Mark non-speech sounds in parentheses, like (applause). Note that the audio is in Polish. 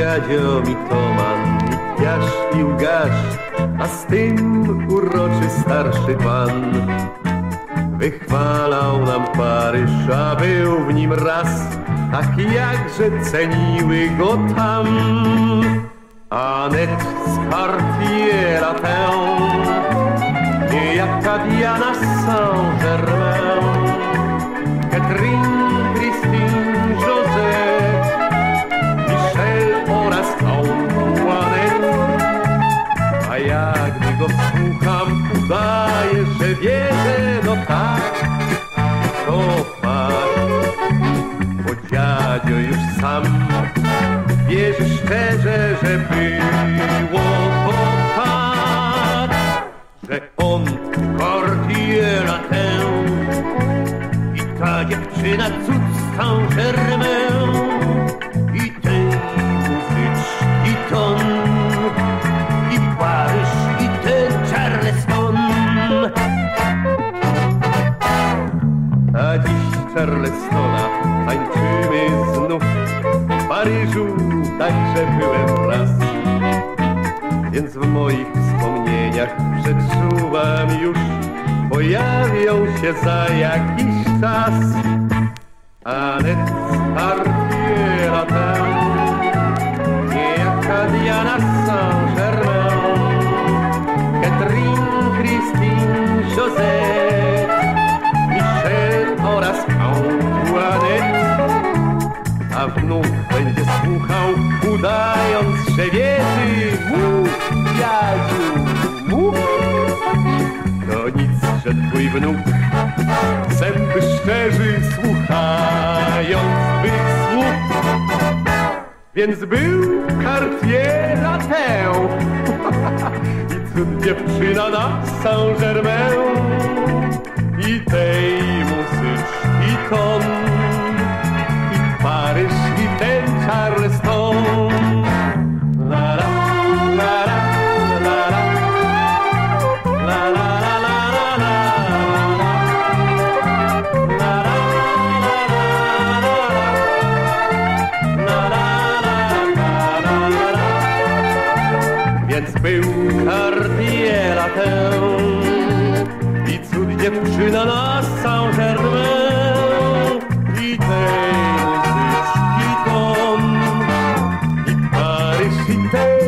dziadzio mitoman, jaślił gaś, a z tym uroczy starszy pan. Wychwalał nam Paryż, a był w nim raz, ach jakże ceniły go tam. Anet z Cartiera go słucham, udaję, że wierzę, no tak, to fakt. Bo dziadzio już sam wierzy szczerze, że było to tak, że on Cartiera tę i ta dziewczyna cud z Saint-Germain Dziś Charlestona tańczymy znów w Paryżu, także byłem raz. Więc w moich wspomnieniach przeczuwam już, pojawią się za jakiś czas. Ale Artiera tam, niejaka Diana A wnuk będzie słuchał, udając, wierzy. Mów, dziadziu, mów. To nic, że twój wnuk zęby szczerzy, słuchając twych słów. Więc był Cartiera tę (laughs) i cud dziewczyna na Saint-Germain i tej muzyczki ton był Cartier i cud dziewczyna na Saint-Germain i tej muzyczki ton i Paryż i tej